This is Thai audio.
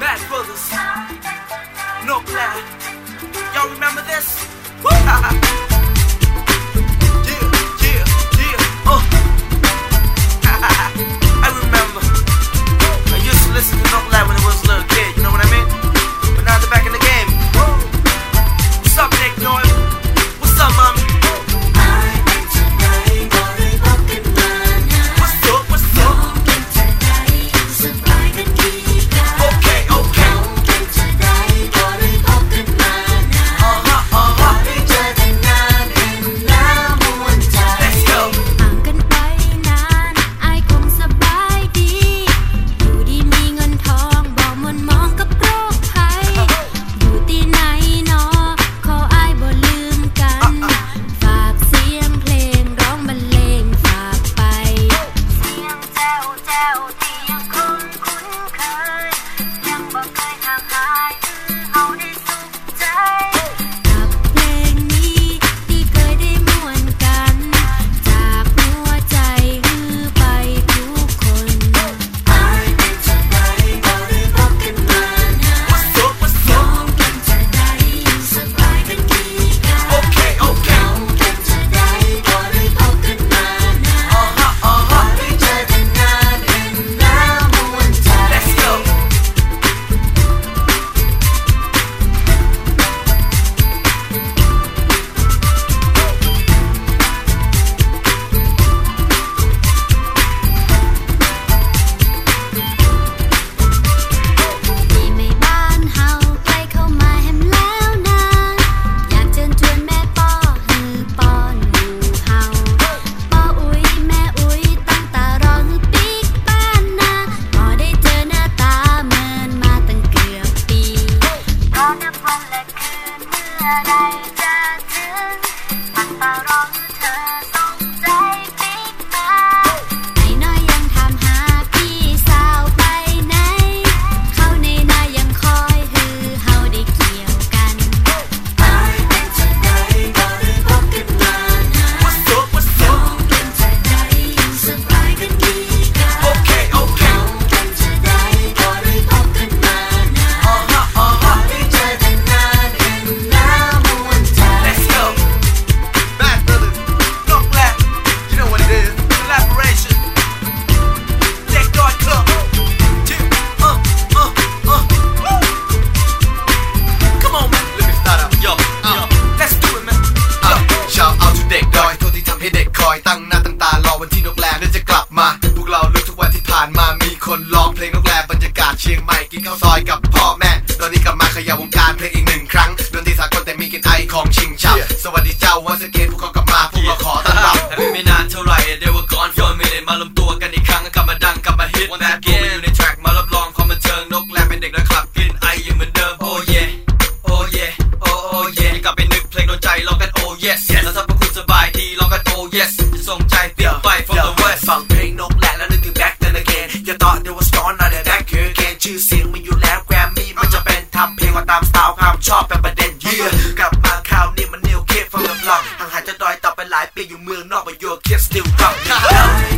Bad Brothers. No plan. Y'all remember this? ตั้งหน้าตั้งตารอวันที่นกแลนั้นจะกลับมา พวกเราลึกทุกวันที่ผ่านมามีคนร้องเพลงนกแลบรรยากาศเชียงใหม่กินข้าวซอยกับพ่อแม่ ตอนนี้กลับมาขยับวงการเพลงอีกหนึ่งครั้งดนตรีสากลแต่มีกลิ่นไอของชิงชับสวัสดีเจ้าวันสเกตพวกเขากลับมาพวกเราขอต้อนรับไม่นานเท่าไหร่ they were gone for a minute มารวมตัวกันอีกครั้งกลับมาดังกลับมาฮิต Bad Boy อยู่ในแทร็กมารับรองความบันเทิงนกแลเป็นเด็กและคลับกลิ่นไอยังเหมือนเดิม oh yeah oh yeah oh oh yeah กลับไปนึกเพลงโดนใจร้องกัน oh yes แล้วถ้าพวกคุณสบายดีร้องกัน oh yes ทรงใจเตี่ยวไป from the west ฟังเพลงนกแหละแล้วนึกถึงแบ็ค then again อย่าตออเดี๋ยวว่า storm นะเดี๋ยว back here ชื่อเสียงมันอยู่แล้วแกรมมี่มันจะเป็นทำเพลงมาตามสไตล์ความชอบเป็นประเด็นเยี่ยกลับมาคราวนี้มัน new kid ฟังกับหลอกห่างหายจะดอยต่อไปหลายปีอยู่เมืองนอก but your kid still rock